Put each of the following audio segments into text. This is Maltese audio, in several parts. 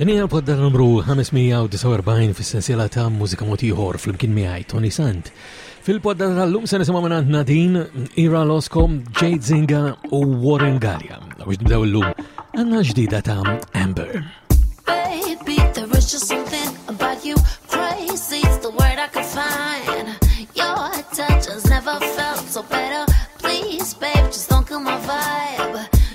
Din hija l-podda numru 549 fis-sensiela ta' mużika mod ieħor flimkien miegħi Tony Sant. Fil-podda tal-lum se nisimgħu minn Nadin, Ira Losco, Jade Zinga u Warren Gallia. U nibdew illum għandna ġdida ta' Amber. Baby, there was just something about you crazy, it's the word I could find. Your touch has never felt so better. Please, babe, just don't kill my vibe.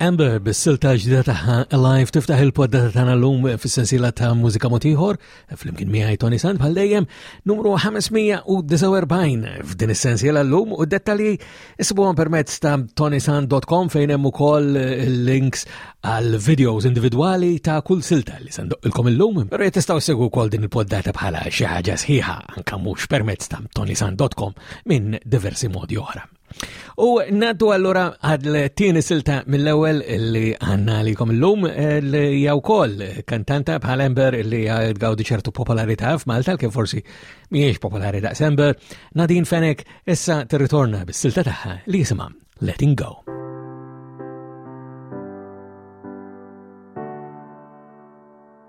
Amber bis-silta ġdida tagħha Alive tiftaħ il-poddata tagħna llum fis-sensiela ta' mużika motiħor flimkien miegħi Tony Sant bħal dejjem numru 549 f'din is-sensiela llum u dettalji isibuhom permezz ta' tonysant.com fejn hemm ukoll links għal videos individwali ta' kull silta li sandoqilkom illum, però tistgħu segwu wkoll din il-poddata bħala xi ħaġa sħiħa anke mhux permezz ta' tonysant.com minn diversi modi oħra. U naddu allura għadl tieni silta mill ewel li għanna li kom l-lum eh, li jaw kol kantanta bħal Ember li għawdi ċertu popolarità f'Malta kif forsi miex popolari da' Ember, Nadine Fenek issa territorna bis-silta taħħa li jisima Letting Go.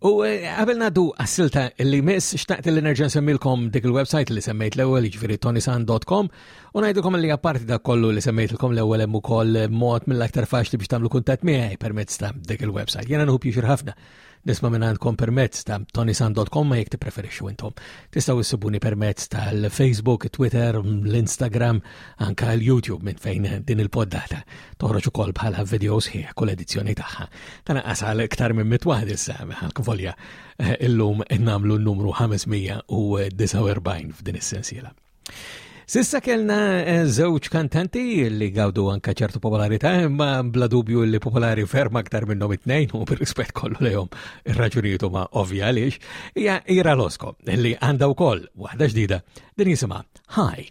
U eh, għabel naddu għassilta li mis, xtaqt li nerġan semmilkom dik il-websajt li semmejt l-ewel, ġviri tonisan.com, u najdilkom li għaparti da kollu li semmejtilkom l-ewel emmu koll mod mill-aktar faċli biex tamlu kuntat miħaj permezz ta' dik il-websajt. Jena nħu pjuxir ħafna nisma minn għandkom permezz ta' tonisan.com ma jek t-preferixu intom. Tistaw issibuni permezz tal-Facebook, Twitter, l-Instagram, anka l-YouTube minn fejn din il-poddata. Toħroġ ukoll bħala videos hi kull edizzjoni tagħha. Tanaqqas għal iktar minn mit waħd issa volja eh, illum namlu n-numru 549 f'din is-sensiela. Sissa kellna eh, żewġ kantanti li gawdu anka ċertu popolarità, imma bla dubju li popolari ferm aktar minnhom it-tnejn u bir-rispett kollu lejhom ir-raġunijiet huma ovvja għaliex hija Ira Losko li għandha wkoll waħda ġdida din jisimha Hi.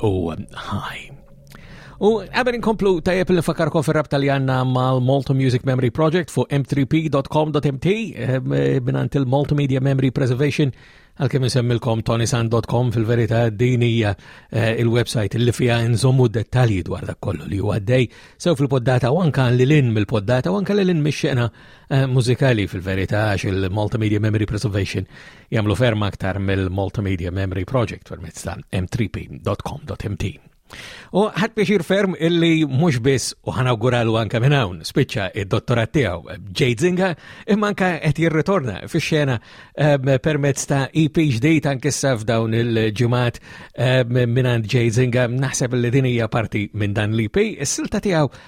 u ħaj. U għabel inkomplu tajep li fakarkom fil-rab taljanna mal-Malta Music Memory Project fu m3p.com.mt binant eh, il-Multimedia Memory Preservation għal-kem nsemmilkom tonisan.com fil-verita dinija eh, il-websajt li fija nżommu dettalji dwar dak kollu li għaddej sew fil-poddata u anka li l-in mill-poddata u anka li l-in mix-xena eh, mużikali fil-verita għax il-Multimedia Memory Preservation jagħmlu ferm aktar mill-Multimedia Memory Project permezz ta' m3p.com.mt. U ħadd biex ferm illi mhux biss u ħanawguralu anke minn hawn spiċċa id-dottorat tiegħu Jade Zinga imma anke qed jirritorna fix-xena ehm, permezz ta' EP ġdid anke issa f'dawn il-ġimgħat ehm, minn għand Jade Zinga naħseb li din hija parti minn dan l-EP is-silta tiegħu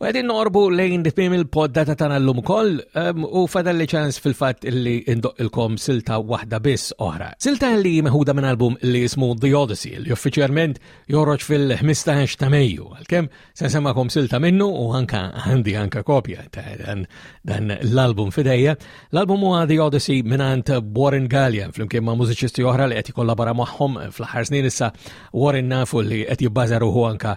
U għedin norbu lejn tmim il-podda ta' tana l-lum koll um, u fadal li ċans fil-fat li indoq il-kom silta wahda bis oħra. Silta li meħuda minn album li jismu The Odyssey li uffiċjalment joroċ fil-15 ta' Mejju. Għalkem se nsemmakom silta minnu u anka għandi anka kopja ta' dan, dan l-album fidejja. L-album huwa The Odyssey minnant Warren Gallian flimkien ma' mużiċisti oħra li qed jikollabora magħhom fl-aħħar snin issa Warren nafu li qed jibbażaruhu anka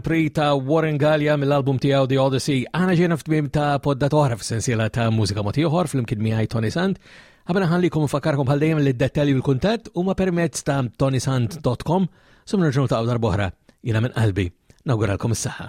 Pri ta' Warren Gallia mill-album tiegħu The Odyssey, għana ġena f'tmim ta' podda toħra f'sensiela ta' mużika motiħor fl-imkien miħaj Tony Sand. Għabena ħanlikom fakarkom bħal dejjem li d-dettalji u l-kuntat huma permezz ta' tonysand.com sum nerġgħu ta' darbohra jiena minn qalbi. Nawguralkom is-saħħa.